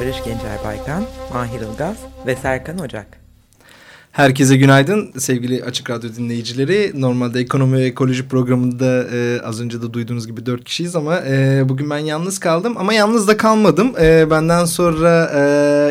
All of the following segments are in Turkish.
Barış Gencer Baykan, Mahir Ilgaz ve Serkan Ocak. Herkese günaydın sevgili Açık Radyo dinleyicileri. Normalde ekonomi ve ekoloji programında e, az önce de duyduğunuz gibi dört kişiyiz ama e, bugün ben yalnız kaldım. Ama yalnız da kalmadım. E, benden sonra e,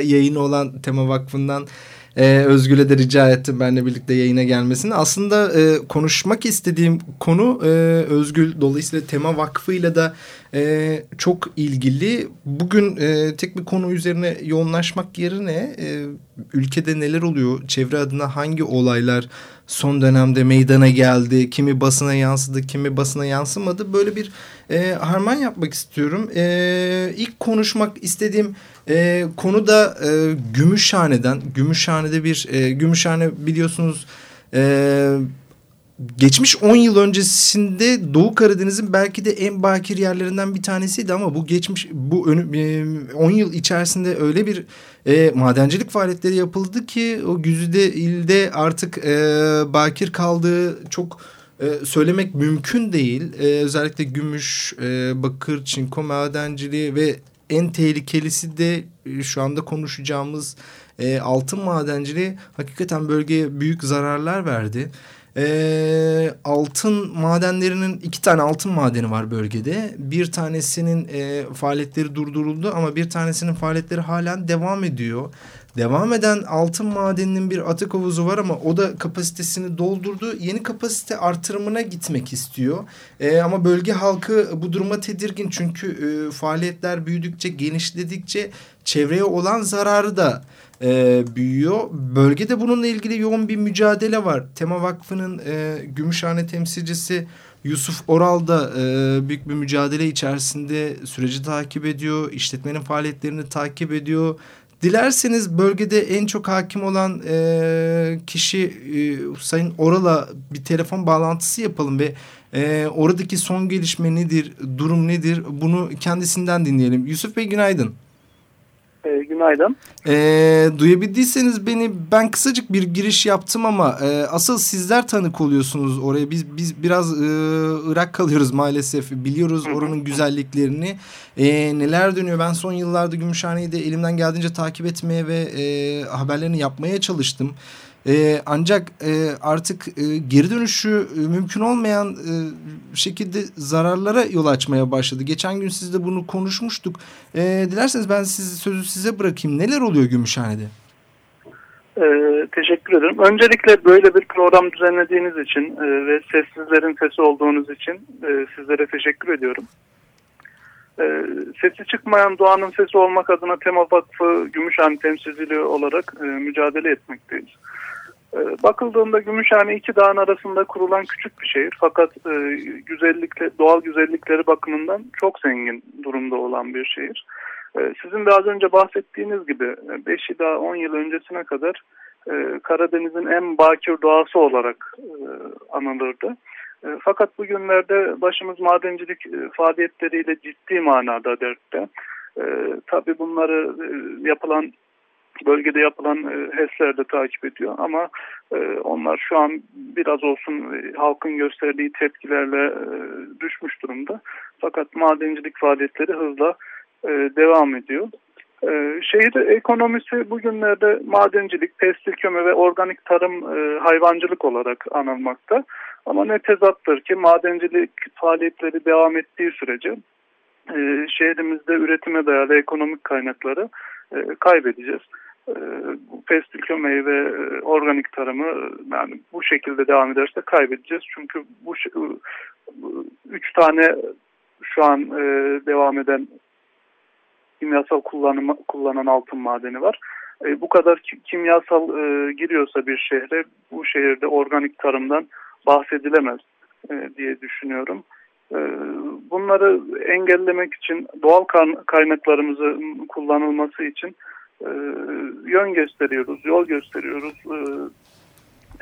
yayını olan Tema Vakfı'ndan e, Özgül'e de rica ettim benimle birlikte yayına gelmesini. Aslında e, konuşmak istediğim konu e, Özgül dolayısıyla Tema Vakfı'yla da e, çok ilgili. Bugün e, tek bir konu üzerine yoğunlaşmak yerine e, ülkede neler oluyor, çevre adına hangi olaylar son dönemde meydana geldi, kimi basına yansıdı, kimi basına yansımadı. Böyle bir e, harman yapmak istiyorum. E, ilk konuşmak istediğim e, konu da e, Gümüşhane'den. Gümüşhane'de bir, e, Gümüşhane biliyorsunuz... E, geçmiş 10 yıl öncesinde Doğu Karadeniz'in belki de en bakir yerlerinden bir tanesiydi ama bu geçmiş bu 10 yıl içerisinde öyle bir e, madencilik faaliyetleri yapıldı ki o Güzide ilde artık e, bakir kaldığı çok e, söylemek mümkün değil. E, özellikle gümüş, e, bakır, çinko madenciliği ve en tehlikelisi de e, şu anda konuşacağımız e, altın madenciliği hakikaten bölgeye büyük zararlar verdi. E, altın madenlerinin iki tane altın madeni var bölgede. Bir tanesinin e, faaliyetleri durduruldu ama bir tanesinin faaliyetleri halen devam ediyor. Devam eden altın madeninin bir atık havuzu var ama o da kapasitesini doldurdu. Yeni kapasite artırımına gitmek istiyor. E, ama bölge halkı bu duruma tedirgin çünkü e, faaliyetler büyüdükçe, genişledikçe çevreye olan zararı da e, büyüyor. Bölgede bununla ilgili yoğun bir mücadele var. Tema Vakfı'nın e, Gümüşhane temsilcisi Yusuf Oral da e, büyük bir mücadele içerisinde süreci takip ediyor. işletmenin faaliyetlerini takip ediyor. Dilerseniz bölgede en çok hakim olan e, kişi e, Sayın Oral'a bir telefon bağlantısı yapalım ve e, oradaki son gelişme nedir, durum nedir bunu kendisinden dinleyelim. Yusuf Bey günaydın. E, günaydın. E, duyabildiyseniz beni ben kısacık bir giriş yaptım ama e, asıl sizler tanık oluyorsunuz oraya. Biz biz biraz e, Irak kalıyoruz maalesef. Biliyoruz oranın güzelliklerini. E, neler dönüyor? Ben son yıllarda Gümüşhane'yi de elimden geldiğince takip etmeye ve e, haberlerini yapmaya çalıştım. E, ancak e, artık e, geri dönüşü e, mümkün olmayan e, şekilde zararlara yol açmaya başladı. Geçen gün sizle bunu konuşmuştuk. E, dilerseniz ben sizi, sözü size bırakayım. Neler oluyor Gümüşhane'de? Ee, teşekkür ederim. Öncelikle böyle bir program düzenlediğiniz için e, ve sessizlerin sesi olduğunuz için e, sizlere teşekkür ediyorum. E, sesi çıkmayan doğanın sesi olmak adına Tema Vakfı Gümüşhane temsilciliği olarak e, mücadele etmekteyiz. E, bakıldığında Gümüşhane iki dağın arasında kurulan küçük bir şehir fakat e, güzellikle, doğal güzellikleri bakımından çok zengin durumda olan bir şehir. E, sizin de az önce bahsettiğiniz gibi 5 ila 10 yıl öncesine kadar e, Karadeniz'in en bakir doğası olarak e, anılırdı. E, fakat bugünlerde başımız madencilik e, faaliyetleriyle ciddi manada dertte. E, tabii bunları e, yapılan bölgede yapılan e, HES'ler de takip ediyor ama e, onlar şu an biraz olsun e, halkın gösterdiği tepkilerle düşmüş durumda. Fakat madencilik faaliyetleri hızla devam ediyor. Şehir ekonomisi bugünlerde madencilik, pestil kömür ve organik tarım hayvancılık olarak anılmakta. Ama ne tezattır ki madencilik faaliyetleri devam ettiği sürece şehrimizde üretime dayalı ekonomik kaynakları kaybedeceğiz. E, pestil kömeği ve e, organik tarımı yani bu şekilde devam ederse kaybedeceğiz. Çünkü bu üç tane şu an e, devam eden kimyasal kullanım, kullanan altın madeni var. E, bu kadar kimyasal giriyorsa bir şehre bu şehirde organik tarımdan bahsedilemez diye düşünüyorum. Bunları engellemek için doğal kaynaklarımızı kullanılması için e, yön gösteriyoruz, yol gösteriyoruz. E,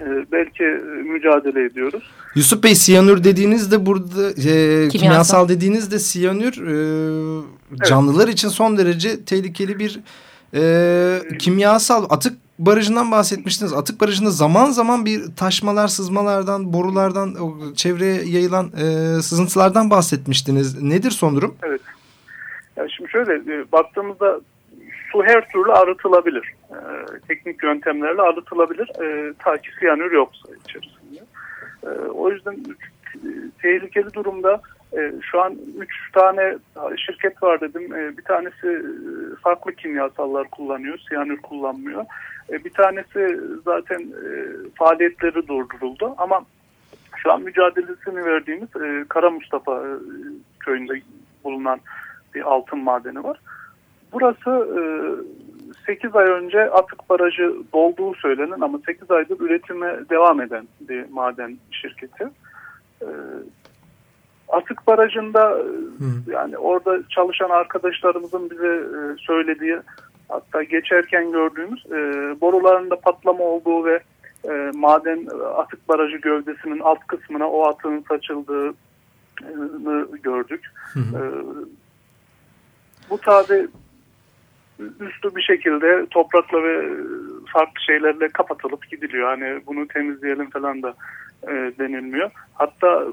e, belki mücadele ediyoruz. Yusuf Bey siyanür dediğinizde burada e, kimyasal. kimyasal dediğinizde siyanür e, canlılar evet. için son derece tehlikeli bir e, kimyasal atık barajından bahsetmiştiniz. Atık barajında zaman zaman bir taşmalar, sızmalardan, borulardan, o çevreye yayılan e, sızıntılardan bahsetmiştiniz. Nedir son durum? Evet. Yani şimdi şöyle e, baktığımızda su her türlü arıtılabilir. E, teknik yöntemlerle arıtılabilir. E, ta ki siyanür yoksa içerisinde. E, o yüzden tehlikeli durumda e, şu an üç tane şirket var dedim. E, bir tanesi e, farklı kimyasallar kullanıyor, siyanür kullanmıyor. E, bir tanesi zaten e, faaliyetleri durduruldu ama şu an mücadelesini verdiğimiz e, Kara Mustafa e, köyünde bulunan bir altın madeni var. Burası e, 8 ay önce atık barajı dolduğu söylenen ama 8 aydır üretime devam eden bir maden şirketi. E, atık barajında Hı. yani orada çalışan arkadaşlarımızın bize e, söylediği hatta geçerken gördüğümüz e, borularında patlama olduğu ve e, maden atık barajı gövdesinin alt kısmına o atığın saçıldığını gördük. Hı hı. E, bu tabi üstü bir şekilde toprakla ve farklı şeylerle kapatılıp gidiliyor. Hani bunu temizleyelim falan da e, denilmiyor. Hatta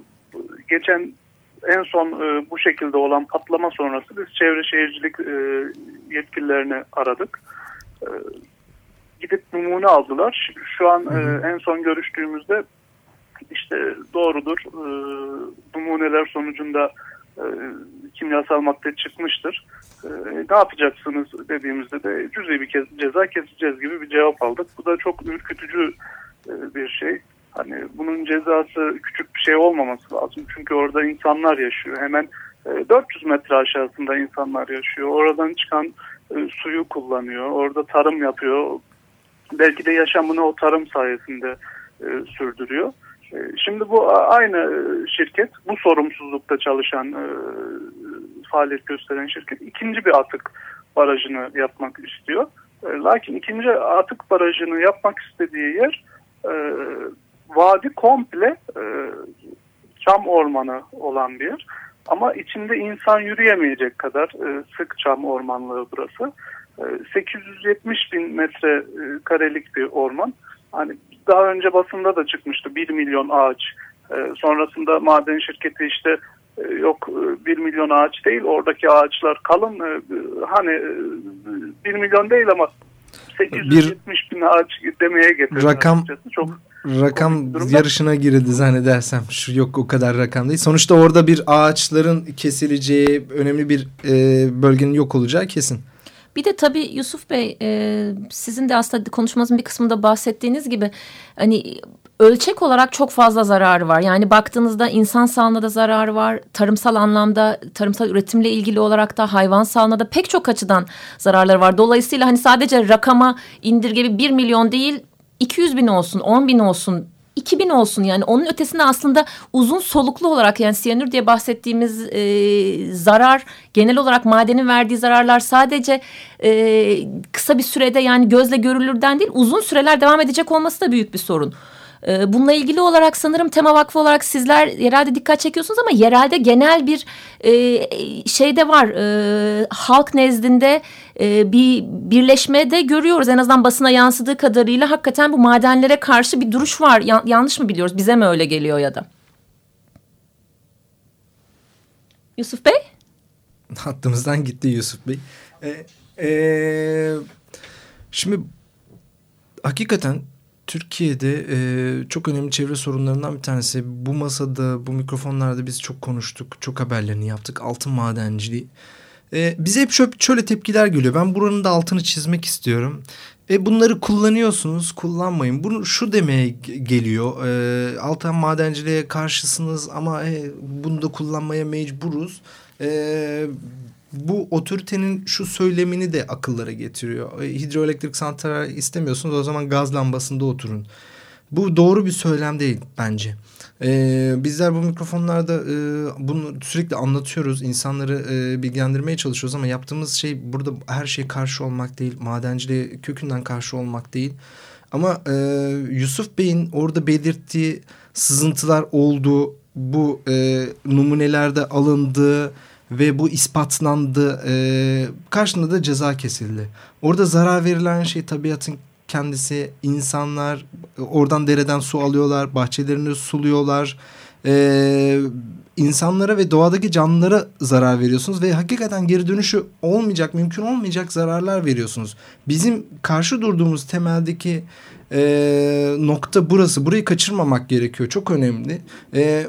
geçen en son e, bu şekilde olan patlama sonrası biz çevre şehircilik e, yetkililerini aradık. E, gidip numune aldılar. Şu an e, en son görüştüğümüzde işte doğrudur e, numuneler sonucunda kimyasal madde çıkmıştır. E, ne yapacaksınız dediğimizde de cüzi bir kez, ceza keseceğiz gibi bir cevap aldık. Bu da çok ürkütücü e, bir şey. Hani bunun cezası küçük bir şey olmaması lazım. Çünkü orada insanlar yaşıyor. Hemen 400 metre aşağısında insanlar yaşıyor. Oradan çıkan suyu kullanıyor. Orada tarım yapıyor. Belki de yaşamını o tarım sayesinde sürdürüyor. Şimdi bu aynı şirket, bu sorumsuzlukta çalışan e, faaliyet gösteren şirket ikinci bir atık barajını yapmak istiyor. E, lakin ikinci atık barajını yapmak istediği yer e, vadi komple e, çam ormanı olan bir yer. Ama içinde insan yürüyemeyecek kadar e, sık çam ormanlığı burası. E, 870 bin metre e, karelik bir orman. Hani daha önce basında da çıkmıştı 1 milyon ağaç. E, sonrasında maden şirketi işte e, yok 1 e, milyon ağaç değil oradaki ağaçlar kalın. E, hani e, 1 milyon değil ama 870 bir, bin ağaç demeye getirdi. Rakam çok rakam yarışına girildi zannedersem. Şu yok o kadar rakam değil. Sonuçta orada bir ağaçların kesileceği, önemli bir e, bölgenin yok olacağı kesin. Bir de tabii Yusuf Bey e, sizin de aslında konuşmanızın bir kısmında bahsettiğiniz gibi hani ölçek olarak çok fazla zararı var. Yani baktığınızda insan sağlığına da zararı var. Tarımsal anlamda, tarımsal üretimle ilgili olarak da hayvan sağlığına da pek çok açıdan zararları var. Dolayısıyla hani sadece rakama indirgeli bir milyon değil 200 bin olsun, 10 bin olsun 2000 olsun yani onun ötesinde aslında uzun soluklu olarak yani siyanür diye bahsettiğimiz e, zarar genel olarak madenin verdiği zararlar sadece e, kısa bir sürede yani gözle görülürden değil uzun süreler devam edecek olması da büyük bir sorun. Ee, bununla ilgili olarak sanırım Tema Vakfı olarak sizler yerelde dikkat çekiyorsunuz ama yerelde genel bir e, şey de var. E, halk nezdinde e, bir birleşme de görüyoruz. En azından basına yansıdığı kadarıyla hakikaten bu madenlere karşı bir duruş var. Ya, yanlış mı biliyoruz? Bize mi öyle geliyor ya da? Yusuf Bey? Hattımızdan gitti Yusuf Bey. Ee, e, şimdi hakikaten Türkiye'de e, çok önemli çevre sorunlarından bir tanesi. Bu masada, bu mikrofonlarda biz çok konuştuk. Çok haberlerini yaptık. Altın madenciliği. E, bize hep şöyle, şöyle tepkiler geliyor. Ben buranın da altını çizmek istiyorum. E, bunları kullanıyorsunuz, kullanmayın. Bunu şu demeye geliyor. E, altın madenciliğe karşısınız ama e, bunu da kullanmaya mecburuz. E, bu otoritenin şu söylemini de akıllara getiriyor. E, hidroelektrik santral istemiyorsunuz o zaman gaz lambasında oturun Bu doğru bir söylem değil bence. Ee, bizler bu mikrofonlarda e, bunu sürekli anlatıyoruz. insanları e, bilgilendirmeye çalışıyoruz ama yaptığımız şey burada her şeye karşı olmak değil. Madenciliğe kökünden karşı olmak değil. Ama e, Yusuf Bey'in orada belirttiği sızıntılar olduğu, bu e, numunelerde alındığı ve bu ispatlandı. E, karşında da ceza kesildi. Orada zarar verilen şey tabiatın kendisi insanlar oradan dereden su alıyorlar bahçelerini suluyorlar. Ee, insanlara ve doğadaki canlılara zarar veriyorsunuz ve hakikaten geri dönüşü olmayacak mümkün olmayacak zararlar veriyorsunuz. Bizim karşı durduğumuz temeldeki e, nokta burası. Burayı kaçırmamak gerekiyor. Çok önemli. E,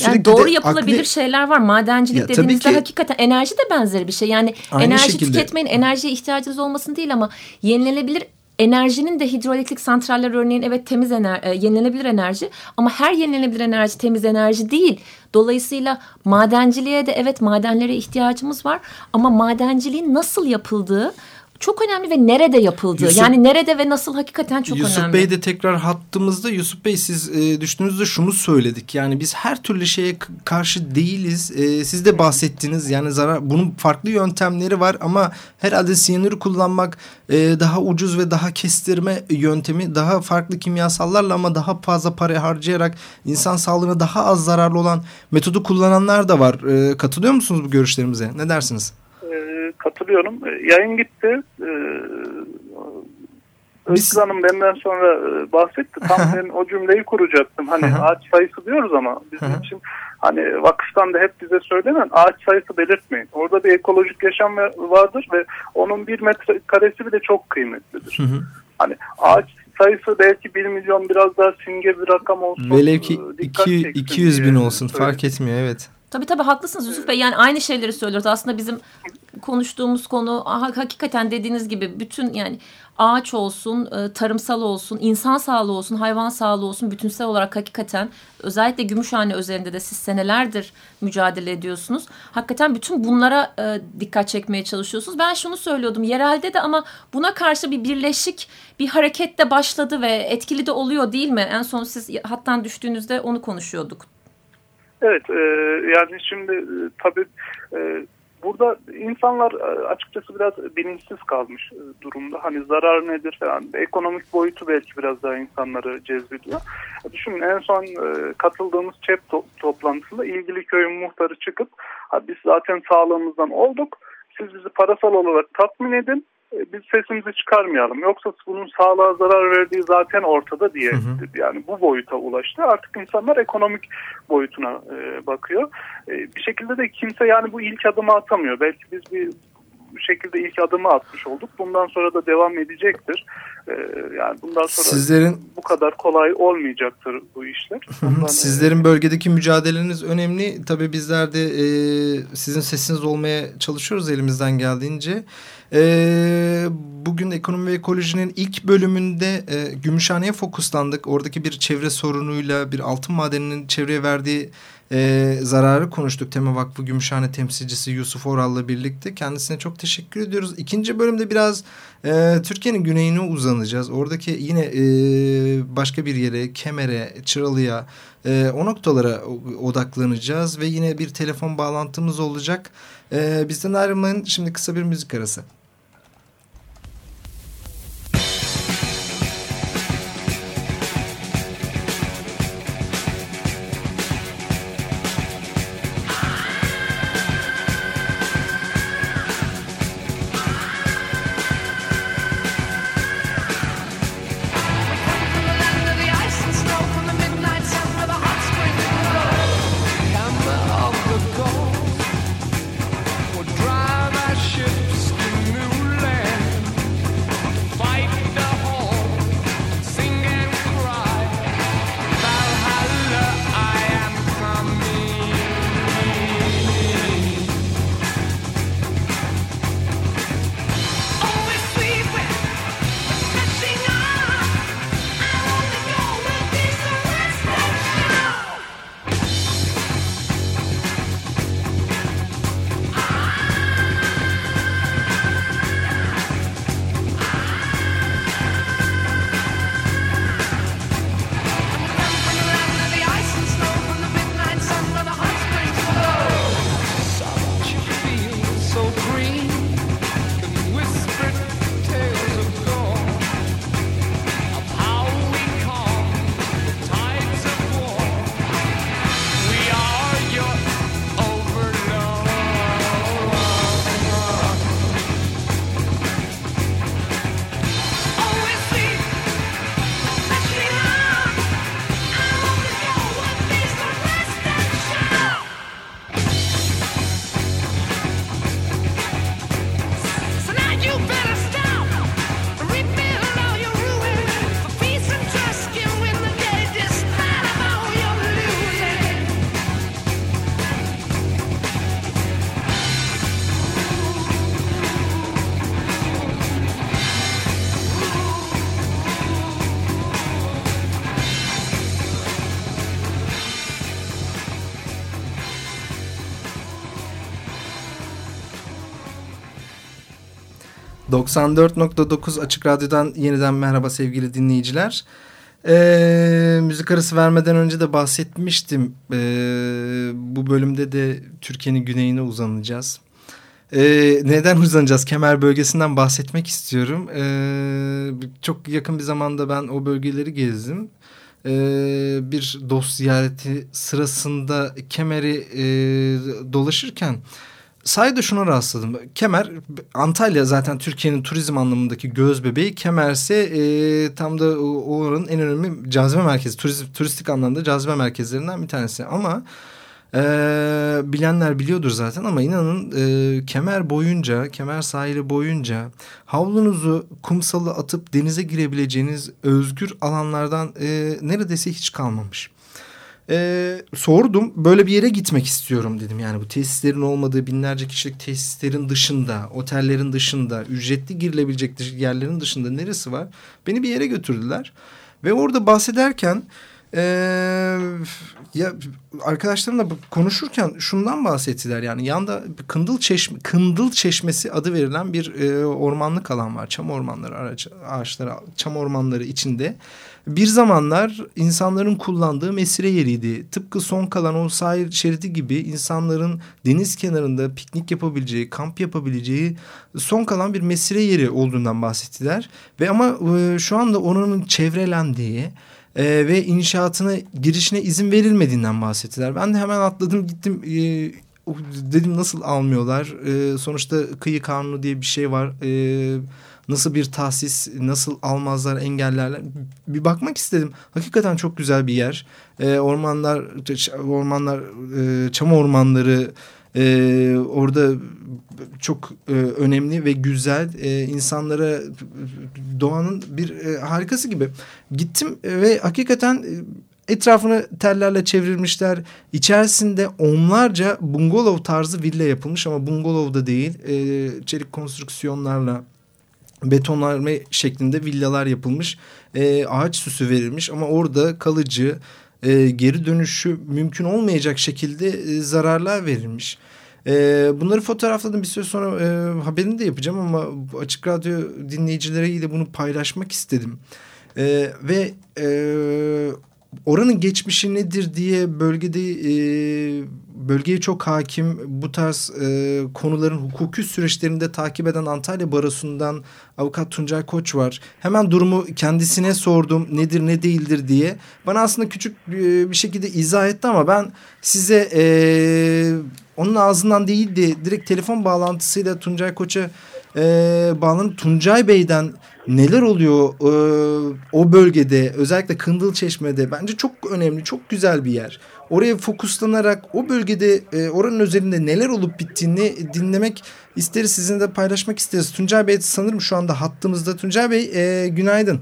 yani doğru yapılabilir akli... şeyler var. Madencilik ya, dediğinizde ki... hakikaten enerji de benzeri bir şey. Yani Aynı enerji şekilde... tüketmeyin, enerjiye ihtiyacınız olmasın değil ama yenilenebilir Enerjinin de hidroelektrik santraller örneğin evet temiz enerji, e, yenilenebilir enerji ama her yenilenebilir enerji temiz enerji değil. Dolayısıyla madenciliğe de evet madenlere ihtiyacımız var ama madenciliğin nasıl yapıldığı çok önemli ve nerede yapıldığı. Yusuf, yani nerede ve nasıl hakikaten çok Yusuf önemli. Yusuf Bey de tekrar hattımızda. Yusuf Bey siz e, düştüğünüzde şunu söyledik. Yani biz her türlü şeye karşı değiliz. E, siz de bahsettiniz. Yani zarar bunun farklı yöntemleri var ama herhalde siyanür kullanmak e, daha ucuz ve daha kestirme yöntemi. Daha farklı kimyasallarla ama daha fazla para harcayarak insan sağlığına daha az zararlı olan metodu kullananlar da var. E, katılıyor musunuz bu görüşlerimize? Ne dersiniz? Katılıyorum. E, yayın gitti. Ee, Özgür Hanım benden sonra e, bahsetti. Tam ben o cümleyi kuracaktım. Hani ağaç sayısı diyoruz ama bizim için hani vakıftan da hep bize söylenen ağaç sayısı belirtmeyin. Orada bir ekolojik yaşam vardır ve onun bir metre karesi bile çok kıymetlidir. Hani ağaç sayısı belki bir milyon biraz daha simge bir rakam olsun. Velev ki 200, 200 bin olsun fark etmiyor evet. Tabii tabii haklısınız Yusuf Bey. Yani aynı şeyleri söylüyoruz. Aslında bizim konuştuğumuz konu hakikaten dediğiniz gibi bütün yani ağaç olsun, e, tarımsal olsun, insan sağlığı olsun, hayvan sağlığı olsun bütünsel olarak hakikaten özellikle Gümüşhane üzerinde de siz senelerdir mücadele ediyorsunuz. Hakikaten bütün bunlara e, dikkat çekmeye çalışıyorsunuz. Ben şunu söylüyordum yerelde de ama buna karşı bir birleşik bir hareket de başladı ve etkili de oluyor değil mi? En son siz hattan düştüğünüzde onu konuşuyorduk. Evet e, yani şimdi e, tabii e, burada insanlar e, açıkçası biraz bilinçsiz kalmış e, durumda. Hani zarar nedir falan. Ekonomik boyutu belki biraz daha insanları cezbediyor. Düşünün en son e, katıldığımız ÇEP to toplantısında ilgili köyün muhtarı çıkıp biz zaten sağlığımızdan olduk. Siz bizi parasal olarak tatmin edin e, biz sesimizi çıkarmayalım. Yoksa bunun sağlığa zarar verdiği zaten ortada diye. Hı hı. Yani bu boyuta ulaştı. Artık insanlar ekonomik boyutuna e, bakıyor. E, bir şekilde de kimse yani bu ilk adımı atamıyor. Belki biz bir şekilde ilk adımı atmış olduk. Bundan sonra da devam edecektir. Ee, yani bundan sonra Sizlerin... bu kadar kolay olmayacaktır bu işler. Bundan Sizlerin bölgedeki mücadeleniz önemli. Tabii bizler de e, sizin sesiniz olmaya çalışıyoruz elimizden geldiğince. E, bugün ekonomi ve ekolojinin ilk bölümünde e, Gümüşhane'ye fokuslandık. Oradaki bir çevre sorunuyla bir altın madeninin çevreye verdiği e, zararı konuştuk. Tema Vakfı Gümüşhane temsilcisi Yusuf Oral'la birlikte. Kendisine çok teşekkür ediyoruz. İkinci bölümde biraz e, Türkiye'nin güneyine uzanacağız. Oradaki yine e, başka bir yere, Kemer'e, Çıralı'ya e, o noktalara odaklanacağız. Ve yine bir telefon bağlantımız olacak. E, bizden ayrılmayın. Şimdi kısa bir müzik arası. 94.9 Açık Radyo'dan yeniden merhaba sevgili dinleyiciler. Ee, müzik arası vermeden önce de bahsetmiştim. Ee, bu bölümde de Türkiye'nin güneyine uzanacağız. Ee, neden uzanacağız? Kemer bölgesinden bahsetmek istiyorum. Ee, çok yakın bir zamanda ben o bölgeleri gezdim. Ee, bir dost ziyareti sırasında Kemer'i e, dolaşırken sayede şuna rastladım. Kemer, Antalya zaten Türkiye'nin turizm anlamındaki göz bebeği. Kemer ise e, tam da oranın en önemli cazibe merkezi. Turizm, turistik anlamda cazibe merkezlerinden bir tanesi. Ama e, bilenler biliyordur zaten ama inanın e, kemer boyunca, kemer sahili boyunca havlunuzu kumsalı atıp denize girebileceğiniz özgür alanlardan e, neredeyse hiç kalmamış. Ee, sordum böyle bir yere gitmek istiyorum dedim. Yani bu tesislerin olmadığı binlerce kişilik tesislerin dışında, otellerin dışında, ücretli girilebilecek yerlerin dışında neresi var? Beni bir yere götürdüler. Ve orada bahsederken ee, ya arkadaşlarımla konuşurken şundan bahsettiler yani yanda Kındıl Çeşme Kındıl Çeşmesi adı verilen bir e, ormanlık alan var. Çam ormanları ağaç, ağaçları çam ormanları içinde. Bir zamanlar insanların kullandığı mesire yeriydi. Tıpkı son kalan o sahil şeridi gibi insanların deniz kenarında piknik yapabileceği, kamp yapabileceği son kalan bir mesire yeri olduğundan bahsettiler. Ve ama e, şu anda oranın çevrelendiği e, ve inşaatına girişine izin verilmediğinden bahsettiler. Ben de hemen atladım gittim e, dedim nasıl almıyorlar? E, sonuçta kıyı kanunu diye bir şey var. E, nasıl bir tahsis nasıl almazlar engellerler? Bir bakmak istedim. Hakikaten çok güzel bir yer. E, ormanlar ormanlar e, çam ormanları e, orada çok e, önemli ve güzel e, insanlara doğanın bir e, harikası gibi gittim ve hakikaten e, etrafını tellerle çevrilmişler. İçerisinde onlarca bungalov tarzı villa yapılmış ama bungalov da değil. E, çelik konstrüksiyonlarla betonarme şeklinde villalar yapılmış. E, ağaç süsü verilmiş ama orada kalıcı e, geri dönüşü mümkün olmayacak şekilde e, zararlar verilmiş. E, bunları fotoğrafladım bir süre sonra e, haberini de yapacağım ama Açık Radyo dinleyicileriyle bunu paylaşmak istedim. E, ve e, oranın geçmişi nedir diye bölgede e, bölgeye çok hakim bu tarz e, konuların hukuki süreçlerinde takip eden Antalya Barosu'ndan avukat Tuncay Koç var. Hemen durumu kendisine sordum nedir ne değildir diye. Bana aslında küçük e, bir şekilde izah etti ama ben size e, onun ağzından değil de direkt telefon bağlantısıyla Tuncay Koç'a e, bağlanıp Tuncay Bey'den neler oluyor e, o bölgede özellikle Kındıl Çeşme'de bence çok önemli çok güzel bir yer. Oraya fokuslanarak o bölgede e, oranın üzerinde neler olup bittiğini dinlemek isteriz sizinle de paylaşmak isteriz. Tuncay Bey sanırım şu anda hattımızda. Tuncay Bey e, günaydın.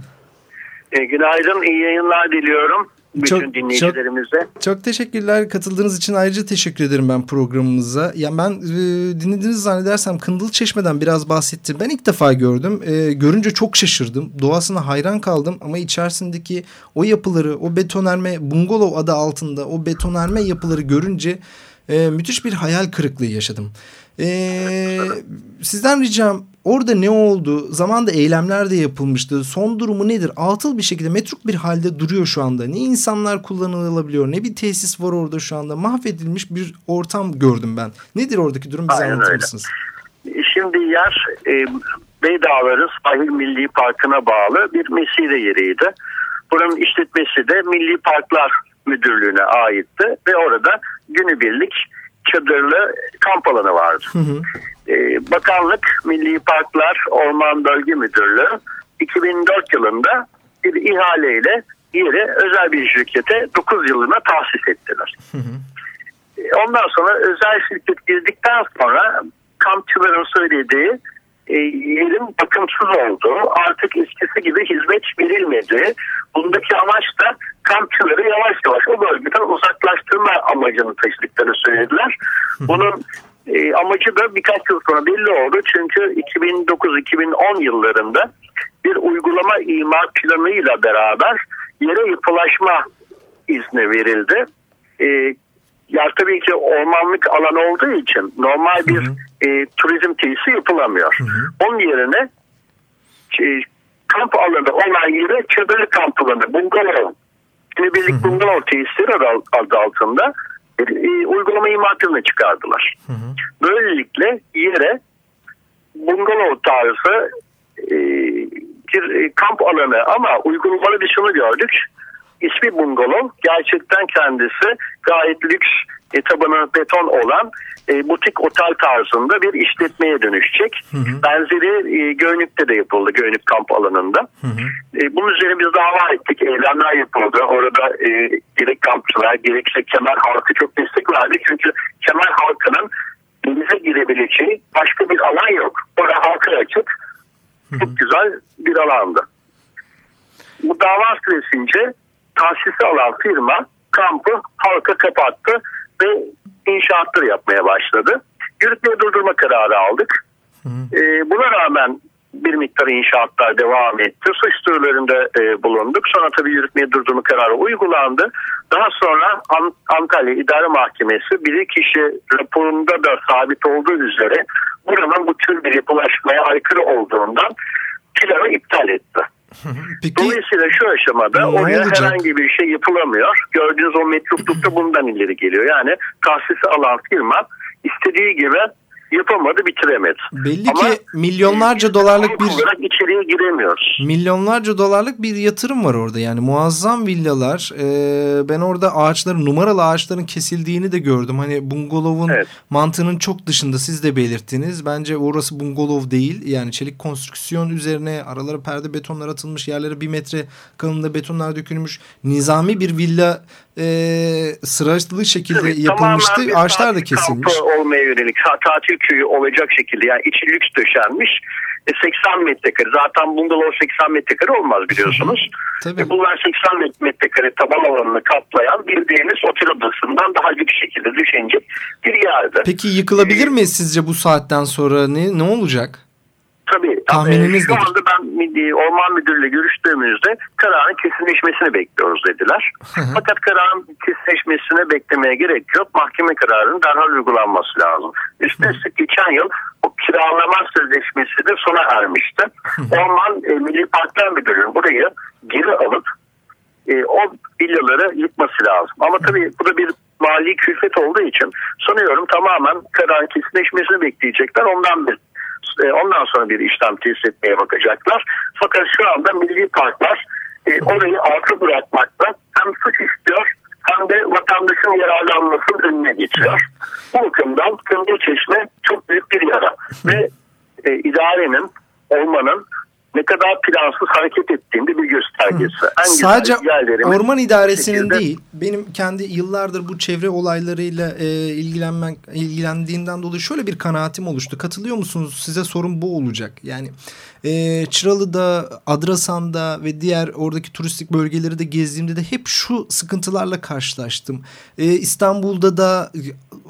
E, günaydın iyi yayınlar diliyorum bütün çok, dinleyicilerimize. Çok, çok teşekkürler katıldığınız için ayrıca teşekkür ederim ben programımıza. Yani ben e, dinlediğinizi zannedersem Kındıl Çeşme'den biraz bahsettim. Ben ilk defa gördüm. E, görünce çok şaşırdım. Doğasına hayran kaldım ama içerisindeki o yapıları, o betonarme bungalov adı altında o betonarme yapıları görünce e, müthiş bir hayal kırıklığı yaşadım. E, sizden ricam Orada ne oldu? Zamanda eylemler de yapılmıştı. Son durumu nedir? Altıl bir şekilde metruk bir halde duruyor şu anda. Ne insanlar kullanılabiliyor ne bir tesis var orada şu anda. Mahvedilmiş bir ortam gördüm ben. Nedir oradaki durum? Bize anlatır mısınız? Şimdi yer e, Beydağları Sahil Milli Parkı'na bağlı bir mesire yeriydi. Buranın işletmesi de Milli Parklar Müdürlüğü'ne aitti ve orada günübirlik çadırlı kamp alanı vardı. Hı hı. Ee, Bakanlık Milli Parklar Orman Bölge Müdürlüğü 2004 yılında bir ihaleyle yeri özel bir şirkete 9 yılına tahsis ettiler. Hı hı. Ee, ondan sonra özel şirket girdikten sonra kampçıların söylediği e, yerin bakımsız olduğu, artık eskisi gibi hizmet verilmedi. Bundaki amaç da kampçıları yavaş yavaş o bölgeden uzaklaştırma amacını taşıdıklarını söylediler. Bunun e, amacı da birkaç yıl sonra belli oldu. Çünkü 2009-2010 yıllarında bir uygulama imar planıyla beraber yere yapılaşma izni verildi. E, ya tabii ki ormanlık alan olduğu için normal bir hı hı. E, turizm tesisi yapılamıyor. Hı hı. Onun yerine e, kamp alanı olan yere çadır kamp alanı, bungalov. Günübirlik bungalov tesisleri adı altında bir e, uygulama imatını çıkardılar. Hı hı. Böylelikle yere bungalov tarzı e, bir e, kamp alanı ama uygulamalı bir şunu gördük. İsmi bungalov. Gerçekten kendisi gayet lüks e, tabanı beton olan e, butik otel tarzında bir işletmeye dönüşecek. Hı hı. Benzeri e, Göynük'te de yapıldı. Göynük kamp alanında. Hı hı. E, bunun üzerine biz dava ettik. Eylemler yapıldı. Orada e, gerek kampçılar gerekse kemer halkı çok destek verdi. Çünkü kemer halkının denize girebileceği başka bir alan yok. Orada halka açık. Çok güzel bir alandı. Bu dava süresince tahsisi alan firma kampı halka kapattı ve inşaatları yapmaya başladı. Yürütmeyi durdurma kararı aldık. E, buna rağmen bir miktar inşaatlar devam etti. Suç duyurularında e, bulunduk. Sonra tabii yürütmeyi durdurma kararı uygulandı. Daha sonra An- Antalya İdare Mahkemesi bir kişi raporunda da sabit olduğu üzere buranın bu tür bir yapılaşmaya aykırı olduğundan planı iptal etti. Peki Dolayısıyla şu aşamada Ne oraya olacak? herhangi bir şey yapılamıyor. Gördüğünüz o metruflukta bundan ileri geliyor. Yani tahsisi alan firma istediği gibi yapamadı, bitiremedi. belli Ama, ki milyonlarca e, dolarlık bir olarak içeriye giremiyoruz. milyonlarca dolarlık bir yatırım var orada. Yani muazzam villalar. Ee, ben orada ağaçların numaralı ağaçların kesildiğini de gördüm. Hani bungalovun Evet. mantığının çok dışında siz de belirttiniz. Bence orası bungalov değil. Yani çelik konstrüksiyon üzerine aralara perde betonlar atılmış. Yerlere bir metre kalınlığında betonlar dökülmüş. Nizami bir villa e, sıralı şekilde Tabii, yapılmıştı. Ağaçlar da kesilmiş. olmaya yönelik ta- tatil köyü olacak şekilde yani içi lüks döşenmiş. E, 80 metrekare zaten bungalov 80 metrekare olmaz biliyorsunuz. Tabii. E, bunlar 80 met- metrekare taban alanını kaplayan bildiğiniz otel odasından daha lüks şekilde düşünecek bir yerde. Peki yıkılabilir mi sizce bu saatten sonra? Ne, ne olacak? Tabii. Tahmininiz e, Şu nedir? anda ben Milli Orman Müdürü'yle görüştüğümüzde kararın kesinleşmesini bekliyoruz dediler. Fakat kararın kesinleşmesine beklemeye gerek yok. Mahkeme kararının derhal uygulanması lazım. Üstüne üstlük geçen yıl o kiralama sözleşmesi de sona ermişti. Orman e, Milli Parklar Müdürlüğü burayı geri alıp e, o villaları yıkması lazım. Ama tabii bu da bir mali külfet olduğu için sanıyorum tamamen kararın kesinleşmesini bekleyecekler. Ondan bir ondan sonra bir işlem tesis etmeye bakacaklar. Fakat şu anda milli parklar e, orayı arka bırakmakla hem suç istiyor hem de vatandaşın yararlanmasının önüne geçiyor. Bu bakımdan Kızıl Çeşme çok büyük bir yara ve e, idarenin, olmanın ne kadar plansız hareket ettiğinde bir göstergesi. En Sadece orman idaresinin şekilde- değil benim kendi yıllardır bu çevre olaylarıyla e, ilgilenmen ilgilendiğimden dolayı şöyle bir kanaatim oluştu. Katılıyor musunuz? Size sorun bu olacak. Yani e, Çıralı'da, Adrasan'da ve diğer oradaki turistik bölgeleri de gezdiğimde de hep şu sıkıntılarla karşılaştım. E, İstanbul'da da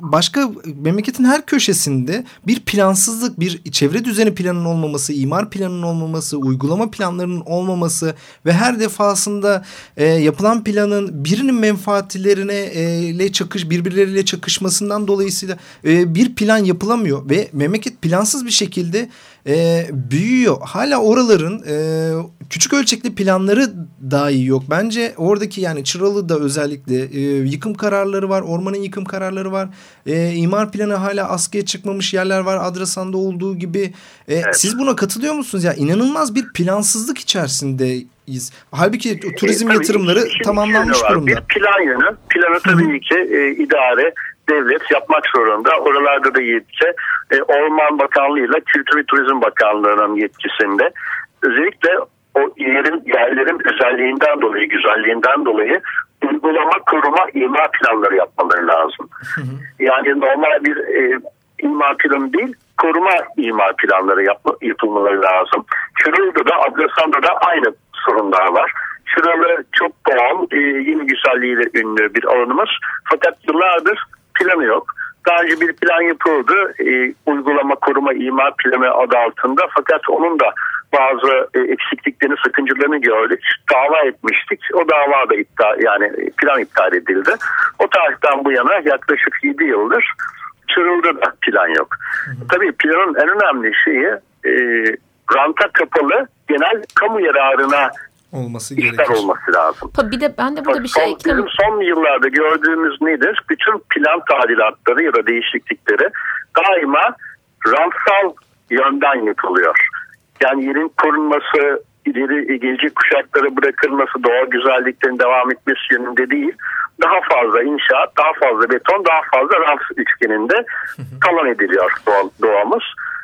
başka memleketin her köşesinde bir plansızlık, bir çevre düzeni planının olmaması, imar planının olmaması, uygulama planlarının olmaması ve her defasında e, yapılan planın birinin menfaatlerine e, ile çakış birbirleriyle çakışmasından dolayısıyla e, bir plan yapılamıyor ve memleket plansız bir şekilde e, büyüyor. Hala oraların e, küçük ölçekli planları dahi yok. Bence oradaki yani Çıralı'da özellikle e, yıkım kararları var. Ormanın yıkım kararları var. E, imar planı hala askıya çıkmamış yerler var. Adrasan'da olduğu gibi. E, Siz buna katılıyor musunuz? Ya inanılmaz bir plansızlık içerisindeyiz. Halbuki turizm E, tabii yatırımları iki tamamlanmış durumda. Bir plan yönü. Planı tabii ki e, idare, devlet yapmak zorunda. Oralarda da yetki. E, Orman Bakanlığı ile Kültür ve Turizm Bakanlığı'nın yetkisinde. Özellikle o yerin, yerlerin özelliğinden dolayı, güzelliğinden dolayı uygulama, koruma, imar planları yapmaları lazım. Yani normal bir e, imar planı değil, koruma imar planları yapma, yapılmaları lazım. Çıralı'da da, Adrasan'da da aynı sorunlar var. Çıralı çok doğal, e, yeni güzelliğiyle ünlü bir alanımız. Fakat yıllardır planı yok. Daha önce bir plan yapıldı. E, uygulama, koruma, imar planı adı altında. Fakat onun da bazı e, eksikliklerini, sakıncalarını gördük. Dava etmiştik. O dava da iptal, yani plan iptal edildi. O tarihten bu yana yaklaşık 7 yıldır Çıralı'da da plan yok. Tabii planın en önemli şeyi e, ranta kapalı genel kamu yararına olması işler gerekir. olması lazım. Bir de ben de burada bir şey son, eklemek Bizim son yıllarda gördüğümüz nedir? Bütün plan tadilatları ya da değişiklikleri daima rantsal yönden yapılıyor. Yani yerin korunması, ileri gelecek kuşaklara bırakılması, doğa güzelliklerin devam etmesi yönünde değil. Daha fazla inşaat, daha fazla beton, daha fazla rant üçgeninde talan ediliyor doğa, doğamız.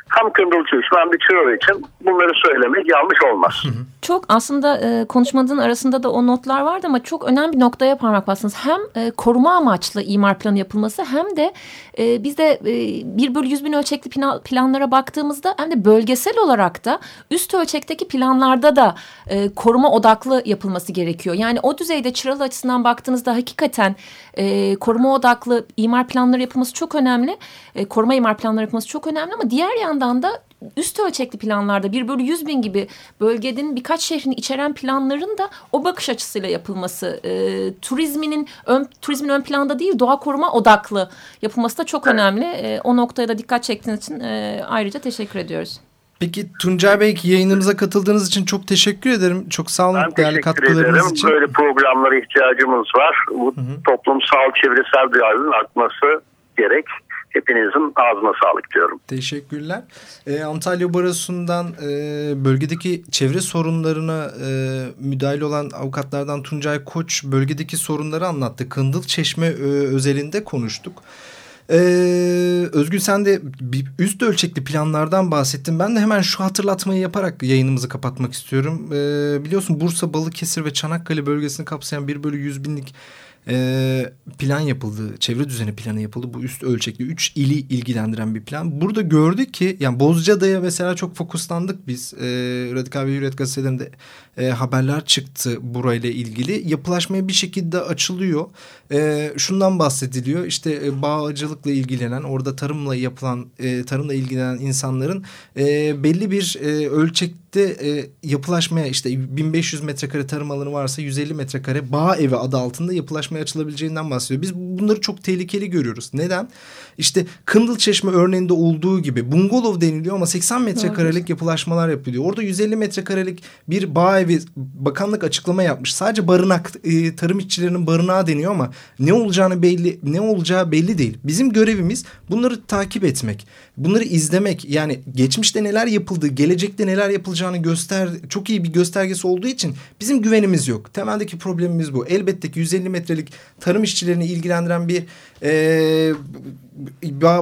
Hem Kırmızı Çeşme hem de Çırova için bunları söylemek yanlış olmaz. Çok aslında e, konuşmanın arasında da o notlar vardı ama çok önemli bir noktaya parmak bastınız. Hem e, koruma amaçlı imar planı yapılması hem de e, biz de e, 1 bölü 100 bin ölçekli plan, planlara baktığımızda hem de bölgesel olarak da üst ölçekteki planlarda da e, koruma odaklı yapılması gerekiyor. Yani o düzeyde Çıralı açısından baktığınızda hakikaten e, koruma odaklı imar planları yapılması çok önemli. E, koruma imar planları yapılması çok önemli ama diğer yandan da üst ölçekli planlarda 1 bölü 100 bin gibi bölgenin birkaç şehrini içeren planların da o bakış açısıyla yapılması e, turizminin ön, turizmin ön planda değil doğa koruma odaklı yapılması da çok önemli. E, o noktaya da dikkat çektiğiniz için e, ayrıca teşekkür ediyoruz. Peki Tuncay Bey yayınımıza katıldığınız için çok teşekkür ederim. Çok sağ olun Ben değerli teşekkür katkılarınız ederim. için. Böyle programlara ihtiyacımız var. Bu toplumsal çevresel duyarlılığın artması gerek. Hepinizin ağzına sağlık diyorum. Teşekkürler. Ee, Antalya Barosu'ndan e, bölgedeki çevre sorunlarına e, müdahil olan avukatlardan Tuncay Koç bölgedeki sorunları anlattı. Kındıl Çeşme e, özelinde konuştuk. Ee, Özgül sen de üst ölçekli planlardan bahsettin. Ben de hemen şu hatırlatmayı yaparak yayınımızı kapatmak istiyorum. Ee, biliyorsun Bursa, Balıkesir ve Çanakkale bölgesini kapsayan 1 bölü 100 binlik e, plan yapıldı. Çevre düzeni planı yapıldı. Bu üst ölçekli 3 ili ilgilendiren bir plan. Burada gördük ki yani Bozcaada'ya mesela çok fokuslandık biz. E, Radikal ve Hürriyet gazetelerinde e, haberler çıktı burayla ilgili. Yapılaşmaya bir şekilde açılıyor. E, şundan bahsediliyor. İşte e, bağcılıkla ilgilenen, orada tarımla yapılan, e, tarımla ilgilenen insanların e, belli bir e, ölçekte e, yapılaşmaya işte 1500 metrekare tarım alanı varsa 150 metrekare bağ evi adı altında yapılaşmaya açılabileceğinden bahsediyor. Biz bunları çok tehlikeli görüyoruz. Neden? İşte Kındılçeşme örneğinde olduğu gibi bungalov deniliyor ama 80 metrekarelik yapılaşmalar yapılıyor. Orada 150 metrekarelik bir bağ evi bakanlık açıklama yapmış. Sadece barınak e, tarım işçilerinin barınağı deniyor ama ne olacağını belli ne olacağı belli değil. Bizim görevimiz bunları takip etmek. Bunları izlemek. Yani geçmişte neler yapıldı, gelecekte neler yapılacağını göster çok iyi bir göstergesi olduğu için bizim güvenimiz yok. Temeldeki problemimiz bu. Elbette ki 150 metrelik tarım işçilerini ilgilendiren bir e,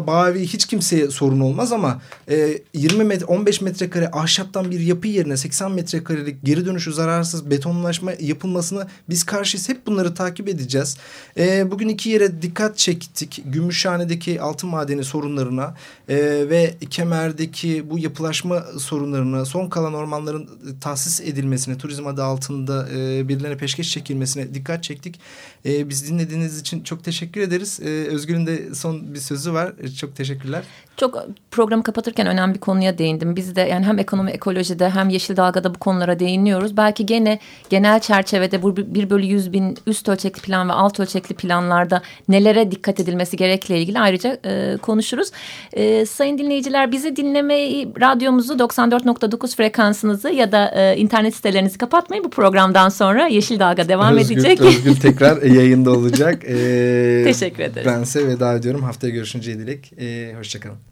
bağ evi hiç kimseye sorun olmaz ama e, 20 metre 15 metrekare ahşaptan bir yapı yerine 80 metrekarelik geri dönüşü zararsız betonlaşma yapılmasına biz karşıyız. Hep bunları takip edeceğiz. E, bugün iki yere dikkat çektik. Gümüşhane'deki altın madeni sorunlarına e, ve Kemer'deki bu yapılaşma sorunlarına son kalan ormanların tahsis edilmesine turizm adı altında e, birilerine peşkeş çekilmesine dikkat çektik. E, biz dinlediğiniz için çok teşekkür ederiz. E, Özgür'ün de son bir sözü var. E, çok teşekkürler. Çok programı kapatırken önemli bir konuya değindim. Biz de yani hem ekonomi ekolojide hem Yeşil Dalga'da bu konulara değiniyoruz. Belki gene genel çerçevede bu 1 bölü 100 bin üst ölçekli plan ve alt ölçekli planlarda nelere dikkat edilmesi gerekle ilgili ayrıca e, konuşuruz. E, sayın dinleyiciler bizi dinlemeyi radyomuzu 94.9 frekansınızı ya da e, internet sitelerinizi kapatmayın. Bu programdan sonra Yeşil Dalga devam Özgür, edecek. Özgür tekrar yayında olacak. E, Teşekkür ederim. Ben size veda ediyorum. Haftaya görüşünceye dilek. E, hoşçakalın.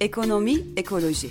Ekonomi, ekoloji.